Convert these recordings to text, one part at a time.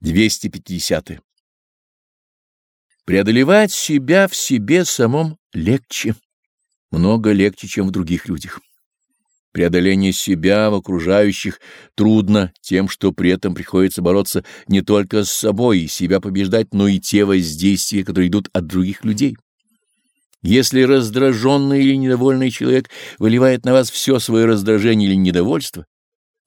250. Преодолевать себя в себе самом легче, много легче, чем в других людях. Преодоление себя в окружающих трудно тем, что при этом приходится бороться не только с собой и себя побеждать, но и те воздействия, которые идут от других людей. Если раздраженный или недовольный человек выливает на вас все свое раздражение или недовольство,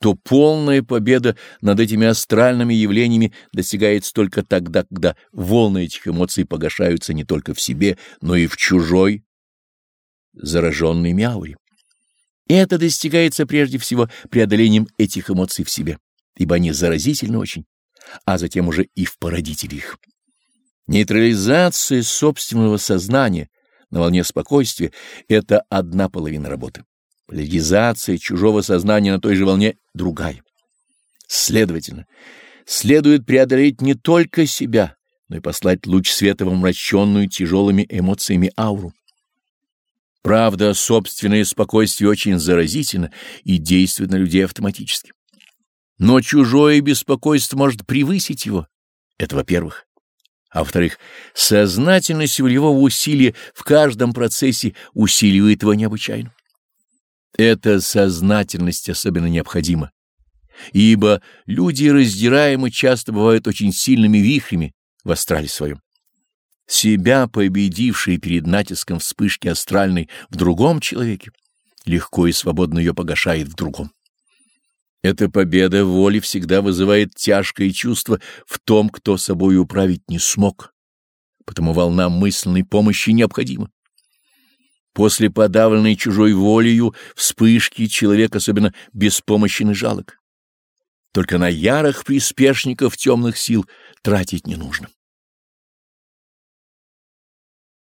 то полная победа над этими астральными явлениями достигается только тогда, когда волны этих эмоций погашаются не только в себе, но и в чужой, зараженной мяуре. Это достигается прежде всего преодолением этих эмоций в себе, ибо они заразительны очень, а затем уже и в породителе их. Нейтрализация собственного сознания на волне спокойствия — это одна половина работы. Поляризация чужого сознания на той же волне — другая. Следовательно, следует преодолеть не только себя, но и послать луч света в омраченную тяжелыми эмоциями ауру. Правда, собственное спокойствие очень заразительно и действует на людей автоматически. Но чужое беспокойство может превысить его. Это во-первых. А во-вторых, сознательность волевого усилия в каждом процессе усиливает его необычайно. Эта сознательность особенно необходима, ибо люди раздираемы часто бывают очень сильными вихрями в астрале своем. Себя, победивший перед натиском вспышки астральной в другом человеке, легко и свободно ее погашает в другом. Эта победа воли всегда вызывает тяжкое чувство в том, кто собой управить не смог, потому волна мысленной помощи необходима. После подавленной чужой волею вспышки человек особенно беспомощен и жалок. Только на ярых приспешников темных сил тратить не нужно.